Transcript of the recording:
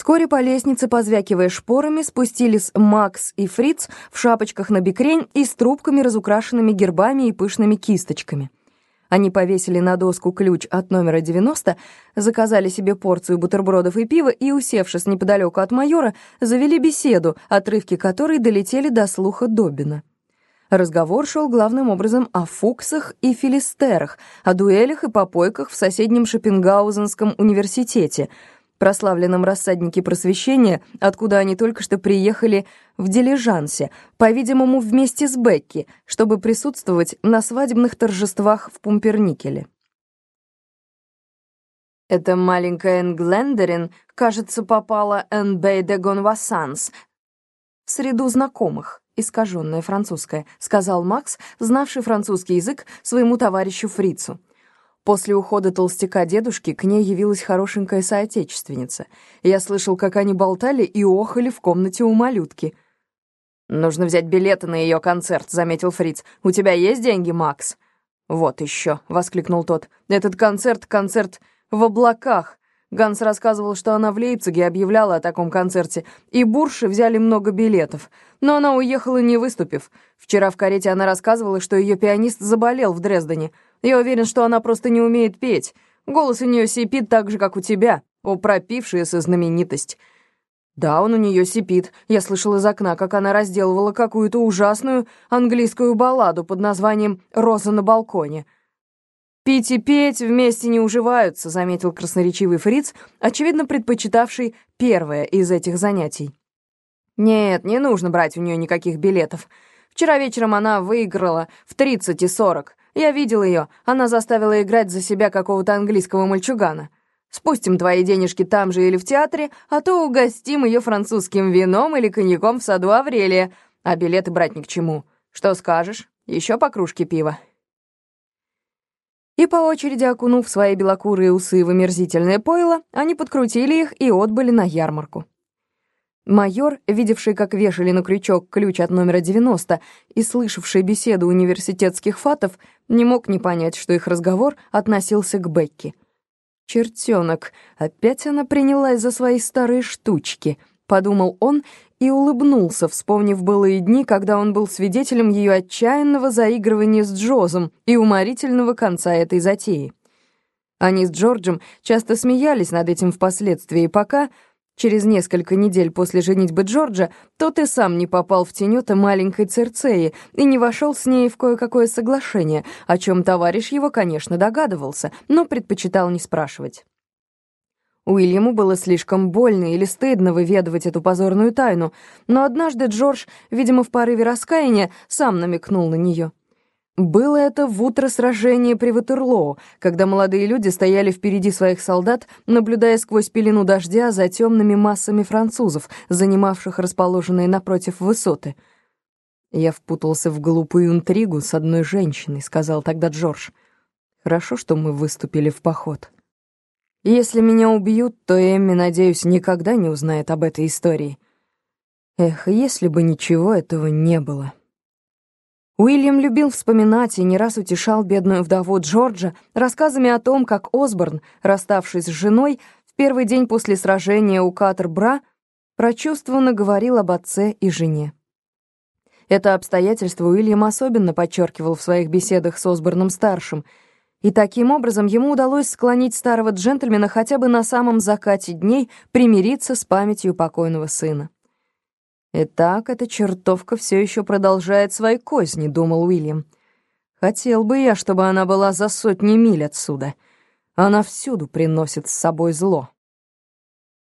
Вскоре по лестнице, позвякивая шпорами, спустились Макс и Фриц в шапочках на бикрень и с трубками, разукрашенными гербами и пышными кисточками. Они повесили на доску ключ от номера 90, заказали себе порцию бутербродов и пива и, усевшись неподалеку от майора, завели беседу, отрывки которой долетели до слуха Добина. Разговор шел главным образом о фуксах и филистерах, о дуэлях и попойках в соседнем Шопенгаузенском университете — прославленном рассаднике просвещения, откуда они только что приехали в дилижансе, по-видимому, вместе с Бекки, чтобы присутствовать на свадебных торжествах в Пумперникеле. «Эта маленькая Энглендерин, кажется, попала Энбей де Гонвассанс в среду знакомых, искаженная французская», сказал Макс, знавший французский язык, своему товарищу Фрицу. После ухода толстяка дедушки к ней явилась хорошенькая соотечественница. Я слышал, как они болтали и охали в комнате у малютки. «Нужно взять билеты на ее концерт», — заметил Фриц. «У тебя есть деньги, Макс?» «Вот еще», — воскликнул тот. «Этот концерт — концерт в облаках. Ганс рассказывал, что она в Лейпциге объявляла о таком концерте, и бурши взяли много билетов. Но она уехала, не выступив. Вчера в карете она рассказывала, что ее пианист заболел в Дрездене. Я уверен, что она просто не умеет петь. Голос у нее сипит так же, как у тебя, о пропившаяся знаменитость. Да, он у нее сипит. Я слышал из окна, как она разделывала какую-то ужасную английскую балладу под названием «Роза на балконе». «Пить и петь вместе не уживаются», — заметил красноречивый фриц, очевидно предпочитавший первое из этих занятий. «Нет, не нужно брать у нее никаких билетов. Вчера вечером она выиграла в 30 и 40. Я видел ее, она заставила играть за себя какого-то английского мальчугана. Спустим твои денежки там же или в театре, а то угостим ее французским вином или коньяком в саду Аврелия, а билеты брать ни к чему. Что скажешь? Еще по кружке пива?» И по очереди окунув свои белокурые усы в омерзительное пойло, они подкрутили их и отбыли на ярмарку. Майор, видевший, как вешали на крючок ключ от номера 90 и слышавший беседу университетских фатов, не мог не понять, что их разговор относился к Бекки. «Чертенок, опять она принялась за свои старые штучки», — подумал он и улыбнулся, вспомнив былые дни, когда он был свидетелем ее отчаянного заигрывания с Джозом и уморительного конца этой затеи. Они с Джорджем часто смеялись над этим впоследствии, пока Через несколько недель после женитьбы Джорджа тот и сам не попал в тенета маленькой Церцеи и не вошел с ней в кое-какое соглашение, о чем товарищ его, конечно, догадывался, но предпочитал не спрашивать. Уильяму было слишком больно или стыдно выведывать эту позорную тайну, но однажды Джордж, видимо, в порыве раскаяния, сам намекнул на нее. Было это в утро сражения при Ватерлоу, когда молодые люди стояли впереди своих солдат, наблюдая сквозь пелену дождя за темными массами французов, занимавших расположенные напротив высоты. «Я впутался в глупую интригу с одной женщиной», — сказал тогда Джордж. «Хорошо, что мы выступили в поход. Если меня убьют, то Эмми, надеюсь, никогда не узнает об этой истории. Эх, если бы ничего этого не было». Уильям любил вспоминать и не раз утешал бедную вдову Джорджа рассказами о том, как Осборн, расставшись с женой, в первый день после сражения у Катер-Бра, прочувствованно говорил об отце и жене. Это обстоятельство Уильям особенно подчеркивал в своих беседах с Осборном-старшим, и таким образом ему удалось склонить старого джентльмена хотя бы на самом закате дней примириться с памятью покойного сына. «Итак, эта чертовка все еще продолжает свои козни», — думал Уильям. «Хотел бы я, чтобы она была за сотни миль отсюда. Она всюду приносит с собой зло».